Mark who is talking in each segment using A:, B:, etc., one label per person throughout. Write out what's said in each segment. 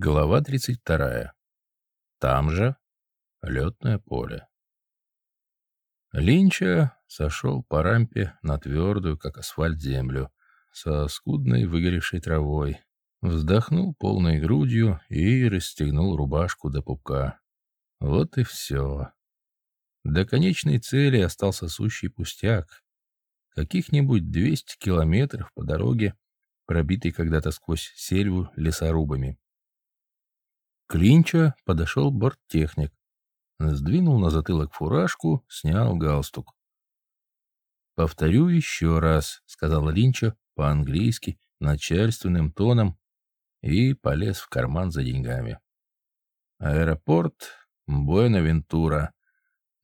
A: Глава 32. Там же летное поле. Линча сошел по рампе на твердую, как асфальт, землю, со скудной выгоревшей травой, вздохнул полной грудью и расстегнул рубашку до пупка. Вот и все. До конечной цели остался сущий пустяк. Каких-нибудь 200 километров по дороге, пробитой когда-то сквозь сельву лесорубами. К Линча подошел борттехник. Сдвинул на затылок фуражку, снял галстук. «Повторю еще раз», — сказал Линча по-английски, начальственным тоном, и полез в карман за деньгами. «Аэропорт Буэнавентура.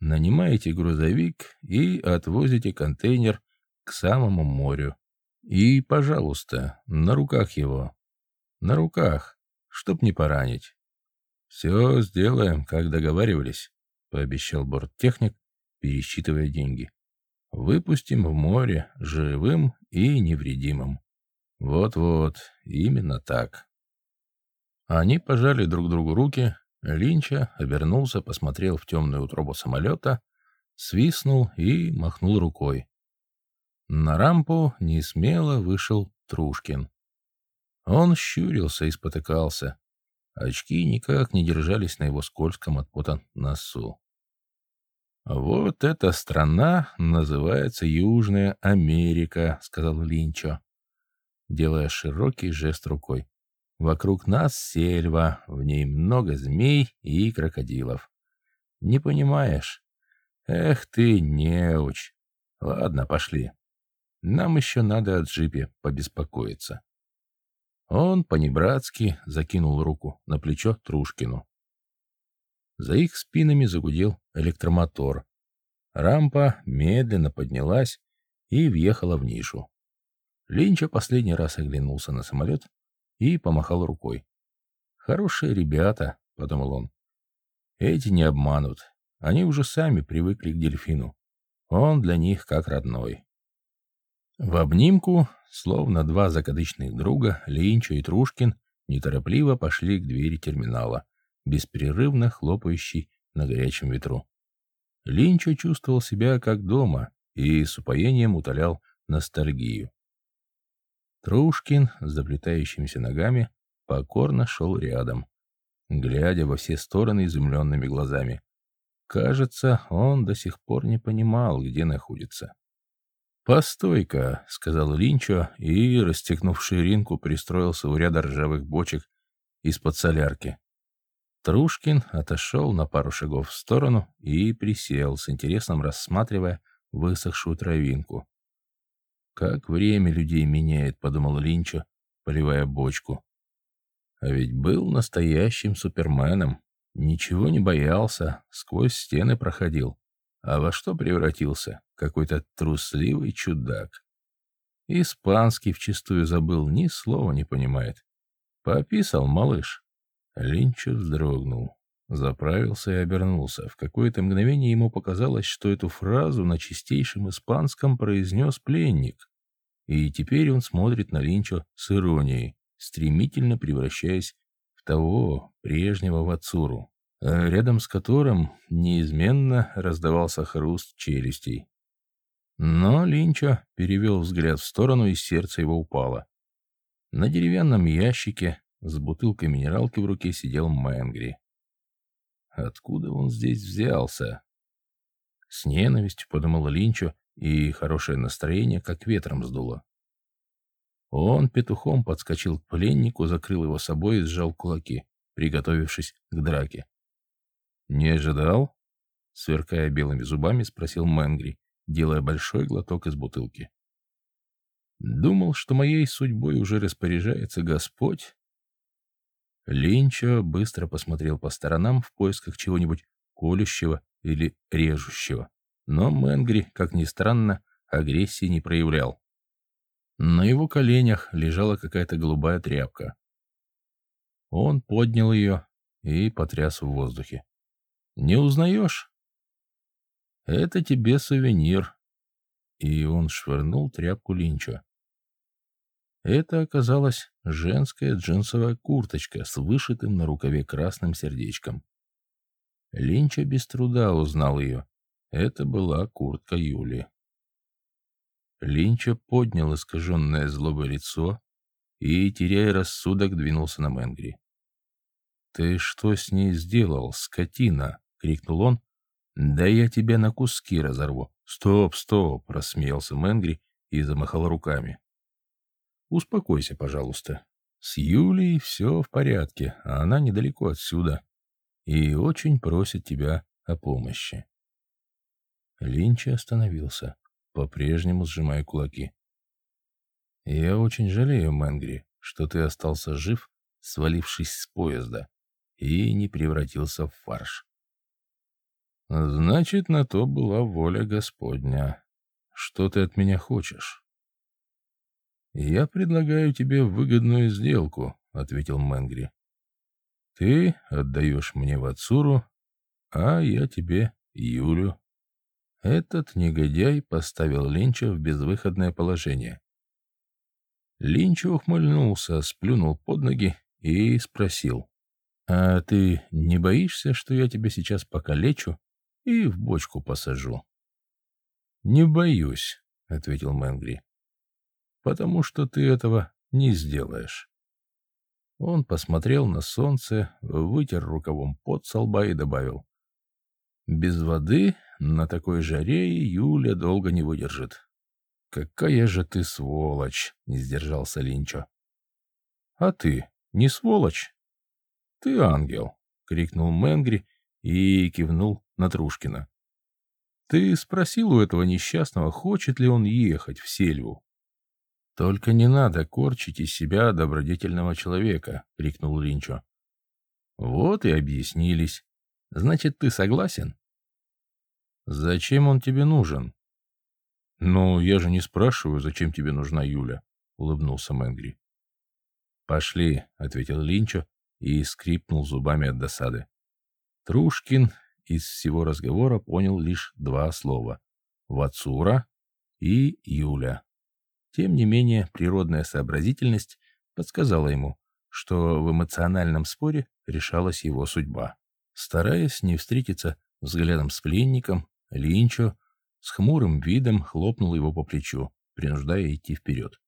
A: Нанимаете грузовик и отвозите контейнер к самому морю. И, пожалуйста, на руках его. На руках, чтоб не поранить. «Все сделаем, как договаривались», — пообещал борттехник, пересчитывая деньги. «Выпустим в море живым и невредимым». «Вот-вот, именно так». Они пожали друг другу руки, Линча обернулся, посмотрел в темную утробу самолета, свистнул и махнул рукой. На рампу несмело вышел Трушкин. Он щурился и спотыкался. Очки никак не держались на его скользком от пота носу. «Вот эта страна называется Южная Америка», — сказал Линчо, делая широкий жест рукой. «Вокруг нас сельва, в ней много змей и крокодилов. Не понимаешь? Эх ты, неуч! Ладно, пошли. Нам еще надо о джипе побеспокоиться». Он понебратски закинул руку на плечо Трушкину. За их спинами загудел электромотор. Рампа медленно поднялась и въехала в нишу. Линча последний раз оглянулся на самолет и помахал рукой. «Хорошие ребята», — подумал он. «Эти не обманут. Они уже сами привыкли к дельфину. Он для них как родной». В обнимку, словно два закадычных друга, Линчо и Трушкин неторопливо пошли к двери терминала, беспрерывно хлопающей на горячем ветру. Линчо чувствовал себя как дома и с упоением утолял ностальгию. Трушкин с заплетающимися ногами покорно шел рядом, глядя во все стороны изумленными глазами. Кажется, он до сих пор не понимал, где находится. «Постой-ка», — сказал Линчо и, расстегнув ширинку, пристроился у ряда ржавых бочек из-под солярки. Трушкин отошел на пару шагов в сторону и присел, с интересом рассматривая высохшую травинку. «Как время людей меняет», — подумал Линчо, поливая бочку. А ведь был настоящим суперменом. Ничего не боялся, сквозь стены проходил. А во что превратился? Какой-то трусливый чудак. Испанский вчистую забыл, ни слова не понимает. Пописал малыш. Линчо вздрогнул, заправился и обернулся. В какое-то мгновение ему показалось, что эту фразу на чистейшем испанском произнес пленник. И теперь он смотрит на Линчо с иронией, стремительно превращаясь в того прежнего Вацуру. Э, рядом с которым неизменно раздавался хруст челюстей. Но Линчо перевел взгляд в сторону, и сердце его упало. На деревянном ящике с бутылкой минералки в руке сидел Мэнгри. Откуда он здесь взялся? С ненавистью подумала Линчо, и хорошее настроение как ветром сдуло. Он петухом подскочил к пленнику, закрыл его собой и сжал кулаки, приготовившись к драке. «Не ожидал?» — сверкая белыми зубами, спросил Мэнгри, делая большой глоток из бутылки. «Думал, что моей судьбой уже распоряжается Господь?» Линчо быстро посмотрел по сторонам в поисках чего-нибудь колющего или режущего, но Мэнгри, как ни странно, агрессии не проявлял. На его коленях лежала какая-то голубая тряпка. Он поднял ее и потряс в воздухе. Не узнаешь? Это тебе сувенир. И он швырнул тряпку Линчу. Это оказалась женская джинсовая курточка с вышитым на рукаве красным сердечком. Линча без труда узнал ее. Это была куртка Юли. Линча поднял искаженное злобое лицо и, теряя рассудок, двинулся на Мэнгри. «Ты что с ней сделал, скотина?» — крикнул он. «Да я тебя на куски разорву!» «Стоп, стоп!» — рассмеялся Мэнгри и замахал руками. «Успокойся, пожалуйста. С Юлей все в порядке, а она недалеко отсюда и очень просит тебя о помощи». Линчи остановился, по-прежнему сжимая кулаки. «Я очень жалею, Мэнгри, что ты остался жив, свалившись с поезда, и не превратился в фарш. Значит, на то была воля Господня. Что ты от меня хочешь? Я предлагаю тебе выгодную сделку, ответил Мэнгри. Ты отдаешь мне Вацуру, а я тебе Юлю. Этот негодяй поставил Линча в безвыходное положение. Линч ухмыльнулся, сплюнул под ноги и спросил. «А ты не боишься, что я тебя сейчас покалечу и в бочку посажу?» «Не боюсь», — ответил Мэнгри, — «потому что ты этого не сделаешь». Он посмотрел на солнце, вытер рукавом пот со лба и добавил. «Без воды на такой жаре Юля долго не выдержит». «Какая же ты сволочь!» — не сдержался Линчо. «А ты не сволочь?» «Ты ангел!» — крикнул Мэнгри и кивнул на Трушкина. «Ты спросил у этого несчастного, хочет ли он ехать в сельву?» «Только не надо корчить из себя добродетельного человека», — крикнул Линчо. «Вот и объяснились. Значит, ты согласен?» «Зачем он тебе нужен?» «Ну, я же не спрашиваю, зачем тебе нужна Юля», — улыбнулся Мэнгри. «Пошли», — ответил Линчо и скрипнул зубами от досады. Трушкин из всего разговора понял лишь два слова — «Вацура» и «Юля». Тем не менее, природная сообразительность подсказала ему, что в эмоциональном споре решалась его судьба. Стараясь не встретиться взглядом с пленником, Линчо с хмурым видом хлопнул его по плечу, принуждая идти вперед.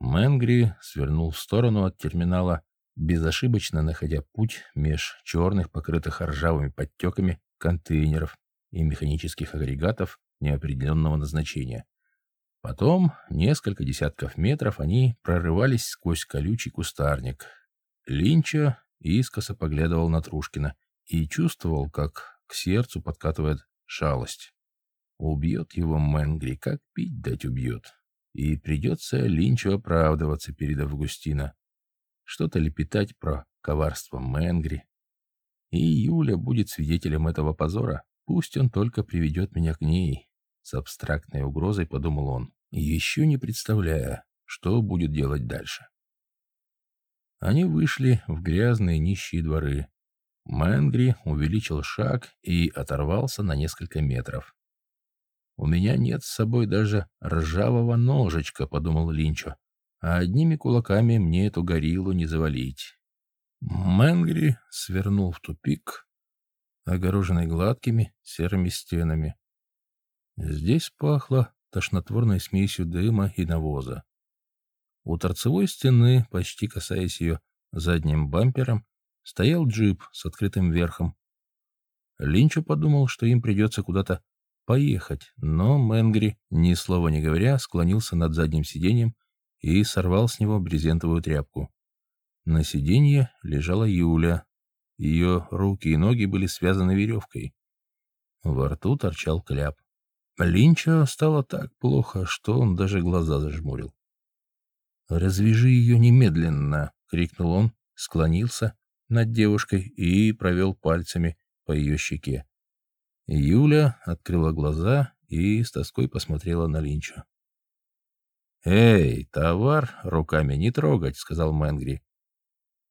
A: Мэнгри свернул в сторону от терминала безошибочно находя путь меж черных, покрытых ржавыми подтеками, контейнеров и механических агрегатов неопределенного назначения. Потом, несколько десятков метров, они прорывались сквозь колючий кустарник. Линча искоса поглядывал на Трушкина и чувствовал, как к сердцу подкатывает шалость. Убьет его Мэнгри, как пить дать убьет. И придется Линчу оправдываться перед Августино что-то лепетать про коварство Мэнгри. И Юля будет свидетелем этого позора. Пусть он только приведет меня к ней. С абстрактной угрозой подумал он, еще не представляя, что будет делать дальше. Они вышли в грязные нищие дворы. Мэнгри увеличил шаг и оторвался на несколько метров. «У меня нет с собой даже ржавого ножичка», — подумал Линчо а одними кулаками мне эту гориллу не завалить. Мэнгри свернул в тупик, огороженный гладкими серыми стенами. Здесь пахло тошнотворной смесью дыма и навоза. У торцевой стены, почти касаясь ее задним бампером, стоял джип с открытым верхом. Линчу подумал, что им придется куда-то поехать, но Мэнгри, ни слова не говоря, склонился над задним сиденьем и сорвал с него брезентовую тряпку. На сиденье лежала Юля. Ее руки и ноги были связаны веревкой. Во рту торчал кляп. Линча стало так плохо, что он даже глаза зажмурил. «Развяжи ее немедленно!» — крикнул он, склонился над девушкой и провел пальцами по ее щеке. Юля открыла глаза и с тоской посмотрела на Линча. «Эй, товар руками не трогать», — сказал Мэнгри.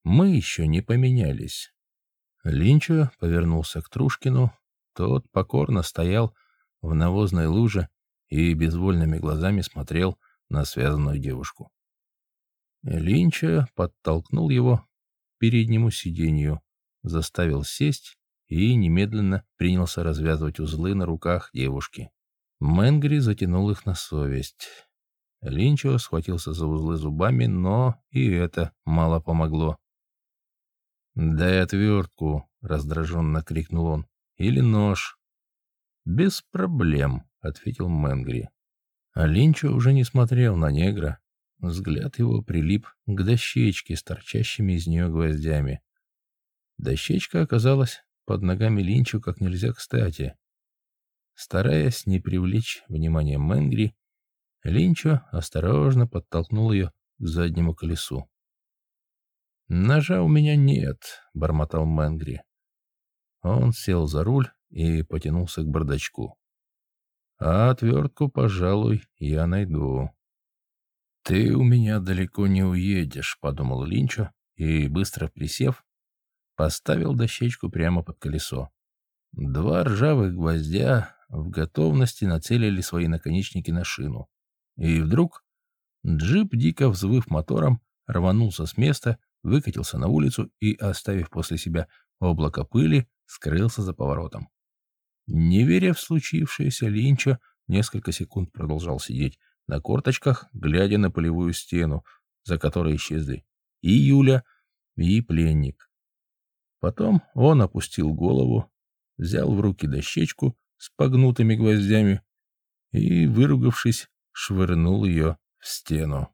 A: «Мы еще не поменялись». Линчо повернулся к Трушкину. Тот покорно стоял в навозной луже и безвольными глазами смотрел на связанную девушку. Линча подтолкнул его к переднему сиденью, заставил сесть и немедленно принялся развязывать узлы на руках девушки. Мэнгри затянул их на совесть. Линчо схватился за узлы зубами, но и это мало помогло. «Дай отвертку!» — раздраженно крикнул он. «Или нож!» «Без проблем», — ответил Мэнгри. А Линчо уже не смотрел на негра. Взгляд его прилип к дощечке с торчащими из нее гвоздями. Дощечка оказалась под ногами Линчу как нельзя кстати. Стараясь не привлечь внимание Мэнгри, Линчо осторожно подтолкнул ее к заднему колесу. «Ножа у меня нет», — бормотал Мэнгри. Он сел за руль и потянулся к бардачку. «А отвертку, пожалуй, я найду». «Ты у меня далеко не уедешь», — подумал Линчо и, быстро присев, поставил дощечку прямо под колесо. Два ржавых гвоздя в готовности нацелили свои наконечники на шину. И вдруг джип, дико взвыв мотором, рванулся с места, выкатился на улицу и, оставив после себя облако пыли, скрылся за поворотом. Не веря в случившееся, Линчо несколько секунд продолжал сидеть на корточках, глядя на полевую стену, за которой исчезли и Юля, и пленник. Потом он опустил голову, взял в руки дощечку с погнутыми гвоздями и, выругавшись, швырнул ее в стену.